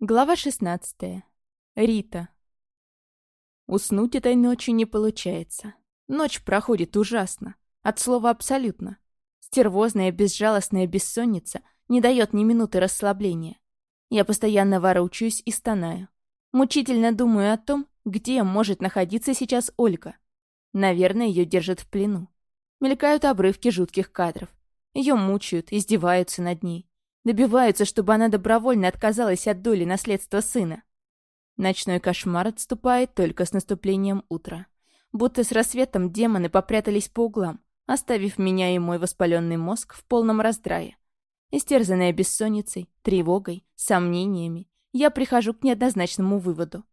Глава 16. Рита. Уснуть этой ночью не получается. Ночь проходит ужасно. От слова «абсолютно». Стервозная, безжалостная бессонница не дает ни минуты расслабления. Я постоянно ворочаюсь и стонаю. Мучительно думаю о том, где может находиться сейчас Ольга. Наверное, ее держат в плену. Мелькают обрывки жутких кадров. Ее мучают, издеваются над ней. Добиваются, чтобы она добровольно отказалась от доли наследства сына. Ночной кошмар отступает только с наступлением утра. Будто с рассветом демоны попрятались по углам, оставив меня и мой воспаленный мозг в полном раздрае. Истерзанная бессонницей, тревогой, сомнениями, я прихожу к неоднозначному выводу.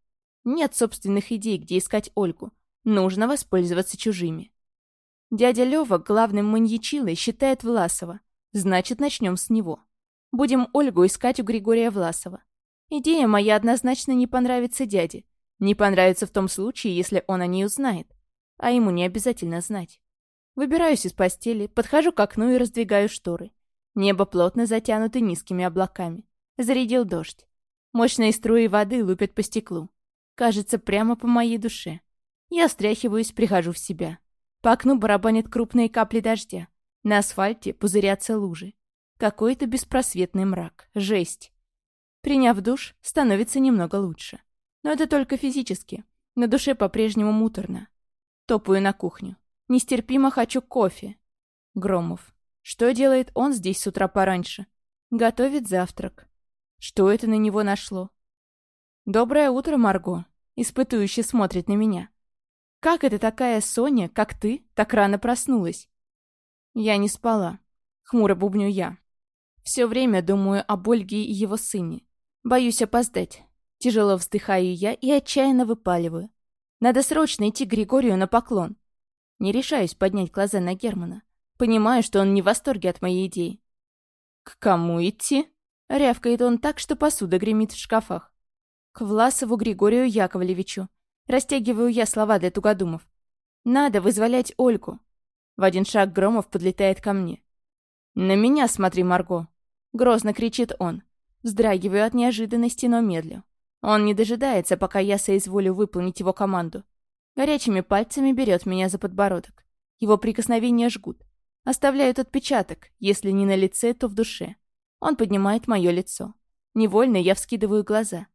Нет собственных идей, где искать Ольгу. Нужно воспользоваться чужими. Дядя Лёва главным маньячилой считает Власова. Значит, начнем с него. Будем Ольгу искать у Григория Власова. Идея моя однозначно не понравится дяде. Не понравится в том случае, если он о ней узнает. А ему не обязательно знать. Выбираюсь из постели, подхожу к окну и раздвигаю шторы. Небо плотно затянуто низкими облаками. Зарядил дождь. Мощные струи воды лупят по стеклу. Кажется, прямо по моей душе. Я стряхиваюсь, прихожу в себя. По окну барабанят крупные капли дождя. На асфальте пузырятся лужи. Какой-то беспросветный мрак. Жесть. Приняв душ, становится немного лучше. Но это только физически. На душе по-прежнему муторно. Топаю на кухню. Нестерпимо хочу кофе. Громов. Что делает он здесь с утра пораньше? Готовит завтрак. Что это на него нашло? «Доброе утро, Марго», — испытующе смотрит на меня. «Как это такая Соня, как ты, так рано проснулась?» «Я не спала», — хмуро бубню я. Все время думаю об Ольге и его сыне. Боюсь опоздать. Тяжело вздыхаю я и отчаянно выпаливаю. Надо срочно идти Григорию на поклон. Не решаюсь поднять глаза на Германа. Понимаю, что он не в восторге от моей идеи. «К кому идти?» — рявкает он так, что посуда гремит в шкафах. «К Власову Григорию Яковлевичу». Растягиваю я слова для тугодумов. «Надо вызволять Ольгу». В один шаг Громов подлетает ко мне. «На меня смотри, Марго!» Грозно кричит он. Вздрагиваю от неожиданности, но медлю. Он не дожидается, пока я соизволю выполнить его команду. Горячими пальцами берет меня за подбородок. Его прикосновения жгут. Оставляют отпечаток, если не на лице, то в душе. Он поднимает мое лицо. Невольно я вскидываю глаза.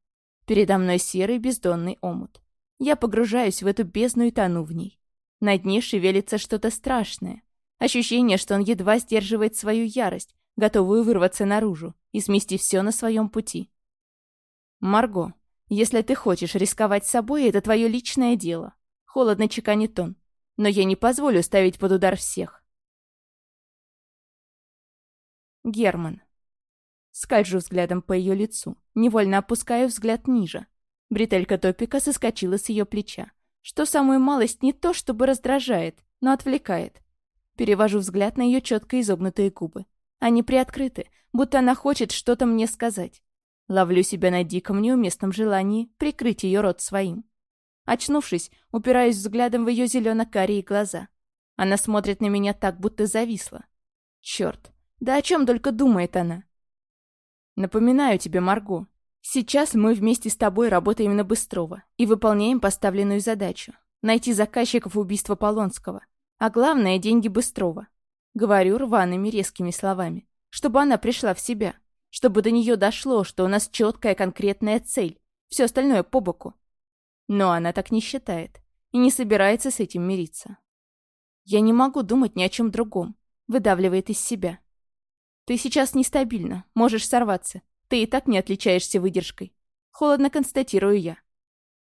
Передо мной серый бездонный омут. Я погружаюсь в эту бездну и тону в ней. На дне шевелится что-то страшное. Ощущение, что он едва сдерживает свою ярость, готовую вырваться наружу и смести все на своем пути. «Марго, если ты хочешь рисковать собой, это твое личное дело», — холодно чеканит он. «Но я не позволю ставить под удар всех». Герман. Скольжу взглядом по ее лицу, невольно опускаю взгляд ниже. Бретелька топика соскочила с ее плеча, что самую малость не то чтобы раздражает, но отвлекает. Перевожу взгляд на ее четко изогнутые губы. Они приоткрыты, будто она хочет что-то мне сказать. Ловлю себя на диком неуместном желании прикрыть ее рот своим. Очнувшись, упираюсь взглядом в ее зелено-карие глаза. Она смотрит на меня так, будто зависла. Черт, да о чем только думает она? Напоминаю тебе, Марго, сейчас мы вместе с тобой работаем на Быстрова и выполняем поставленную задачу — найти заказчиков убийства Полонского. А главное — деньги Быстрова. Говорю рваными резкими словами. Чтобы она пришла в себя. Чтобы до нее дошло, что у нас четкая конкретная цель. Все остальное по боку. Но она так не считает. И не собирается с этим мириться. Я не могу думать ни о чем другом. Выдавливает из себя. Ты сейчас нестабильна, можешь сорваться. Ты и так не отличаешься выдержкой. Холодно констатирую я.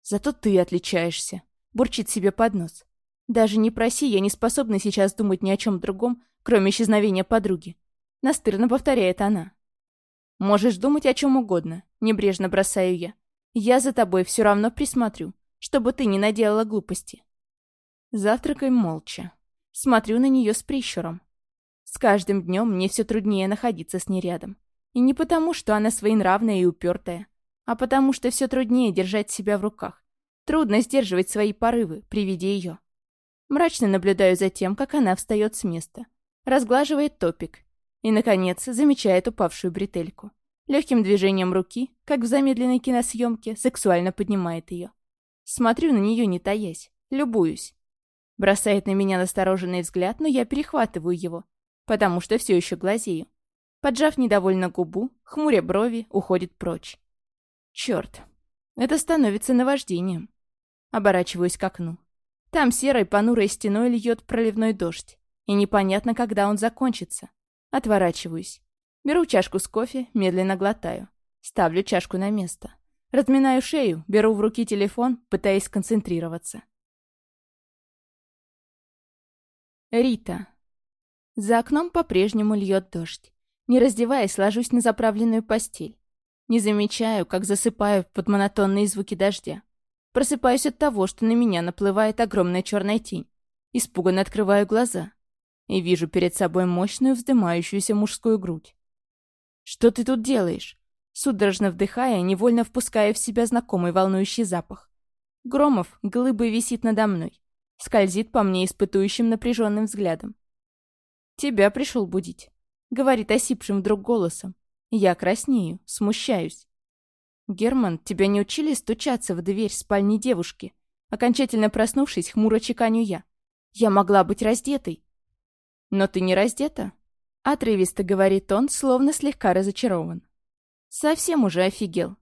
Зато ты отличаешься. Бурчит себе под нос. Даже не проси, я не способна сейчас думать ни о чем другом, кроме исчезновения подруги. Настырно повторяет она. Можешь думать о чем угодно, небрежно бросаю я. Я за тобой все равно присмотрю, чтобы ты не наделала глупости. Завтракаем молча. Смотрю на нее с прищуром. С каждым днем мне все труднее находиться с ней рядом. И не потому, что она своенравная и упертая, а потому, что все труднее держать себя в руках. Трудно сдерживать свои порывы при виде ее. Мрачно наблюдаю за тем, как она встает с места разглаживает топик и, наконец, замечает упавшую бретельку. Легким движением руки, как в замедленной киносъемке, сексуально поднимает ее. Смотрю на нее, не таясь, любуюсь. Бросает на меня настороженный взгляд, но я перехватываю его, потому что все еще глазею. Поджав недовольно губу, хмуря брови, уходит прочь. Черт, это становится наваждением. Оборачиваюсь к окну. Там серой понурой стеной льет проливной дождь, и непонятно, когда он закончится. Отворачиваюсь. Беру чашку с кофе, медленно глотаю. Ставлю чашку на место. Разминаю шею, беру в руки телефон, пытаясь сконцентрироваться. Рита. За окном по-прежнему льет дождь. Не раздеваясь, ложусь на заправленную постель. Не замечаю, как засыпаю под монотонные звуки дождя. Просыпаюсь от того, что на меня наплывает огромная черная тень. Испуганно открываю глаза. И вижу перед собой мощную вздымающуюся мужскую грудь. «Что ты тут делаешь?» Судорожно вдыхая, невольно впуская в себя знакомый волнующий запах. Громов глыбой висит надо мной скользит по мне испытующим напряженным взглядом. «Тебя пришел будить», — говорит осипшим вдруг голосом. Я краснею, смущаюсь. «Герман, тебя не учили стучаться в дверь спальни девушки?» Окончательно проснувшись, хмуро чеканю я. «Я могла быть раздетой». «Но ты не раздета?» Отрывисто говорит он, словно слегка разочарован. «Совсем уже офигел.